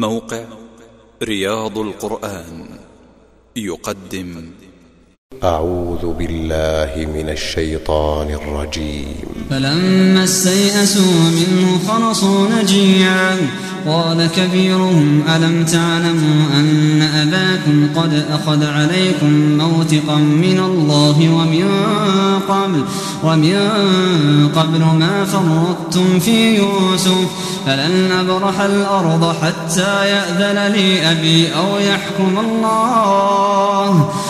موقع رياض القرآن يقدم أعوذ بالله من الشيطان الرجيم. فلما استيئسوا منه خلصوا نجيعا قال كبيرهم ألم تعلموا أن أباكم قد أخذ عليكم موثقا من الله ومن قبل ومن قبل ما فرطتم في يوسف؟ فلن أبرح الأرض حتى يأذن لي أبي أو يحكم الله.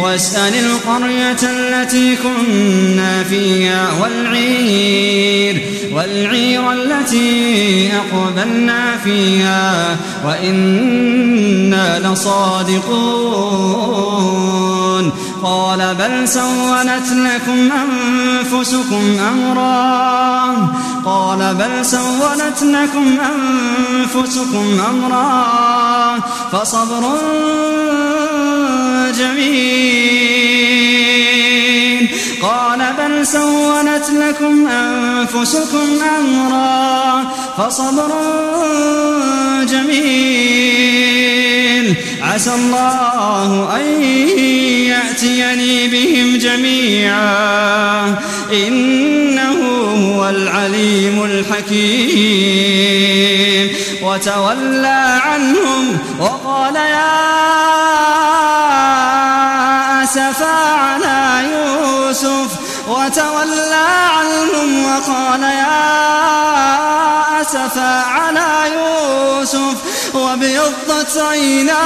واسأل القرية التي كنا فيها والعير والعير التي أقبلنا فيها وإنا لصادقون. قال بل سولت لكم أنفسكم أمرا. قال بل سولت لكم أنفسكم أمرا. فصبر جميل قال بل سولت لكم أنفسكم أمرا فصبر جميل. عسى الله أن يأتيني بهم جميعا. إنه هو العليم الحكيم. وتولى عنهم وقال يا أسفا على يوسف وتولى عنهم وقال يا أسفا على يوسف وابيضت عيناه.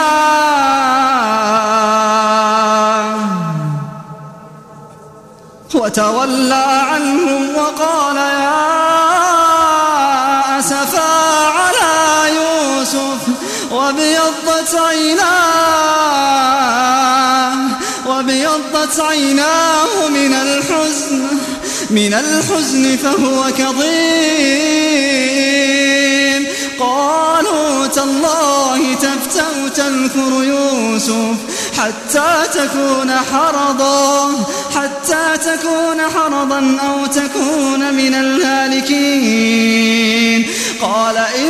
وتولى عنهم وقال يا أسفا على يوسف وابيضت عيناه. وابيضت عيناه من الحزن من الحزن فهو كظيم. قالوا تالله تفتأ تذكر يوسف حتى تكون حرضا حتى تكون حرضا أو تكون من الهالكين. قال إنما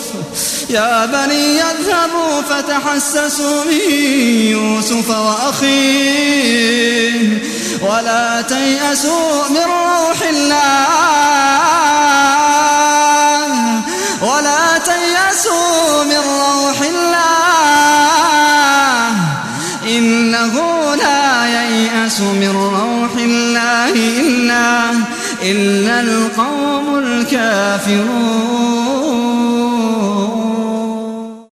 يا بني اذهبوا فتحسسوا من يوسف وأخيه. ولا تيأسوا من روح الله. ولا تيأسوا من روح الله. إنه لا ييأس من روح الله إلا, إلا القوم الكافرون.